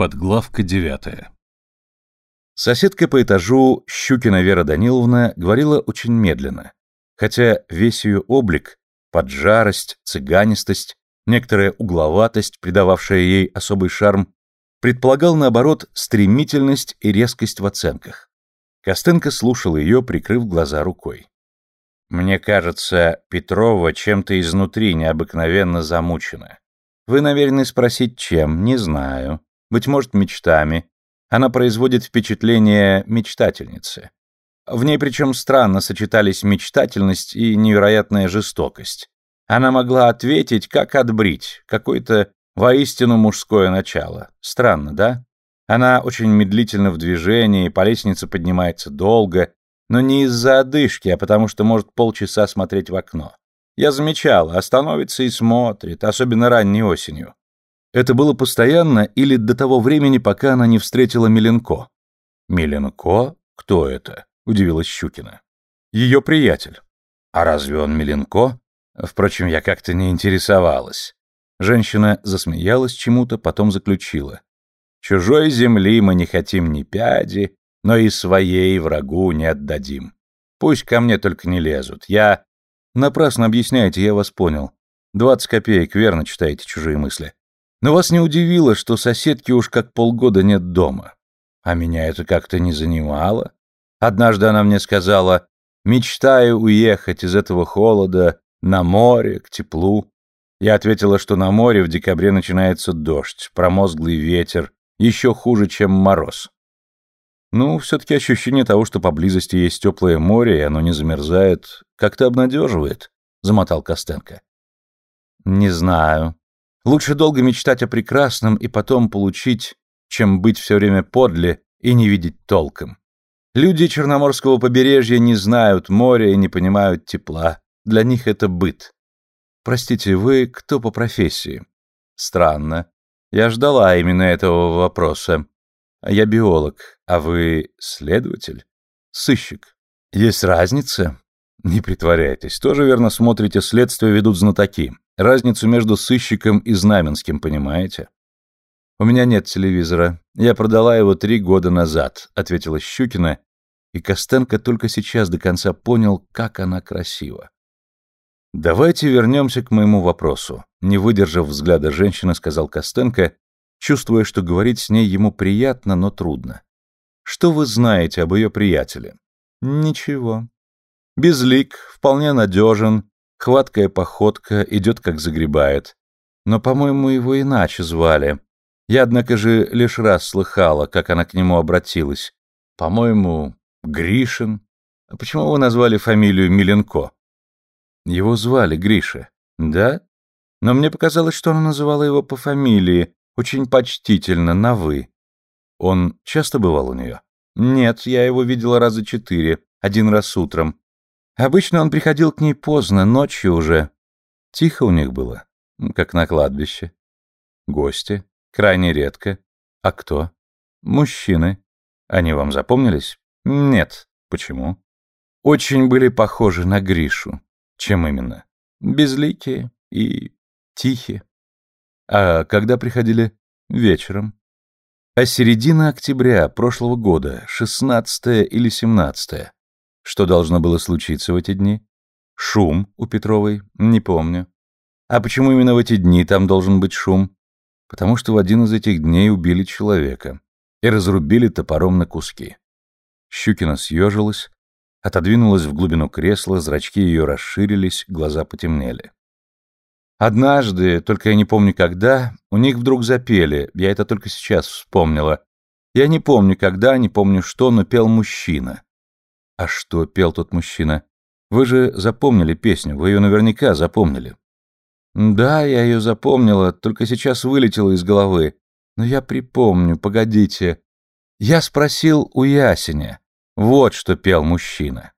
Подглавка девятая. Соседка по этажу Щукина Вера Даниловна говорила очень медленно, хотя весь ее облик, поджарость, цыганистость, некоторая угловатость, придававшая ей особый шарм, предполагал, наоборот, стремительность и резкость в оценках. Костенко слушал ее, прикрыв глаза рукой. «Мне кажется, Петрова чем-то изнутри необыкновенно замучена. Вы намерены спросить, чем? Не знаю быть может, мечтами. Она производит впечатление мечтательницы. В ней причем странно сочетались мечтательность и невероятная жестокость. Она могла ответить, как отбрить, какое-то воистину мужское начало. Странно, да? Она очень медлительно в движении, по лестнице поднимается долго, но не из-за одышки, а потому что может полчаса смотреть в окно. Я замечала, остановится и смотрит, особенно ранней осенью. Это было постоянно или до того времени, пока она не встретила Миленко? Миленко? Кто это? Удивилась Щукина. Ее приятель. А разве он Миленко? Впрочем, я как-то не интересовалась. Женщина засмеялась чему-то, потом заключила. Чужой земли мы не хотим ни пяди, но и своей врагу не отдадим. Пусть ко мне только не лезут. Я... Напрасно объясняете, я вас понял. Двадцать копеек, верно читаете чужие мысли. Но вас не удивило, что соседки уж как полгода нет дома. А меня это как-то не занимало. Однажды она мне сказала, мечтаю уехать из этого холода на море, к теплу. Я ответила, что на море в декабре начинается дождь, промозглый ветер, еще хуже, чем мороз. Ну, все-таки ощущение того, что поблизости есть теплое море, и оно не замерзает, как-то обнадеживает, — замотал Костенко. Не знаю, Лучше долго мечтать о прекрасном и потом получить, чем быть все время подле и не видеть толком. Люди Черноморского побережья не знают моря и не понимают тепла. Для них это быт. Простите, вы кто по профессии? Странно. Я ждала именно этого вопроса. Я биолог, а вы следователь? Сыщик. Есть разница? Не притворяйтесь. Тоже верно смотрите, следствие ведут знатоки. Разницу между сыщиком и знаменским понимаете? У меня нет телевизора. Я продала его три года назад, ответила Щукина, и Костенко только сейчас до конца понял, как она красива. Давайте вернемся к моему вопросу. Не выдержав взгляда женщины, сказал Костенко, чувствуя, что говорить с ней ему приятно, но трудно. Что вы знаете об ее приятеле? Ничего. Безлик, вполне надежен, Хваткая походка, идет как загребает. Но, по-моему, его иначе звали. Я, однако же, лишь раз слыхала, как она к нему обратилась. По-моему, Гришин. А почему вы назвали фамилию Миленко? Его звали Гриша. Да? Но мне показалось, что она называла его по фамилии, очень почтительно, на «вы». Он часто бывал у нее? Нет, я его видела раза четыре, один раз утром. Обычно он приходил к ней поздно, ночью уже. Тихо у них было, как на кладбище. Гости? Крайне редко. А кто? Мужчины. Они вам запомнились? Нет. Почему? Очень были похожи на Гришу. Чем именно? Безликие и тихие. А когда приходили? Вечером. А середина октября прошлого года, 16 или 17 что должно было случиться в эти дни? Шум у Петровой? Не помню. А почему именно в эти дни там должен быть шум? Потому что в один из этих дней убили человека и разрубили топором на куски. Щукина съежилась, отодвинулась в глубину кресла, зрачки ее расширились, глаза потемнели. Однажды, только я не помню когда, у них вдруг запели, я это только сейчас вспомнила. Я не помню когда, не помню что, но пел мужчина. «А что?» — пел тот мужчина. «Вы же запомнили песню, вы ее наверняка запомнили». «Да, я ее запомнила, только сейчас вылетела из головы. Но я припомню, погодите. Я спросил у Ясеня. Вот что пел мужчина».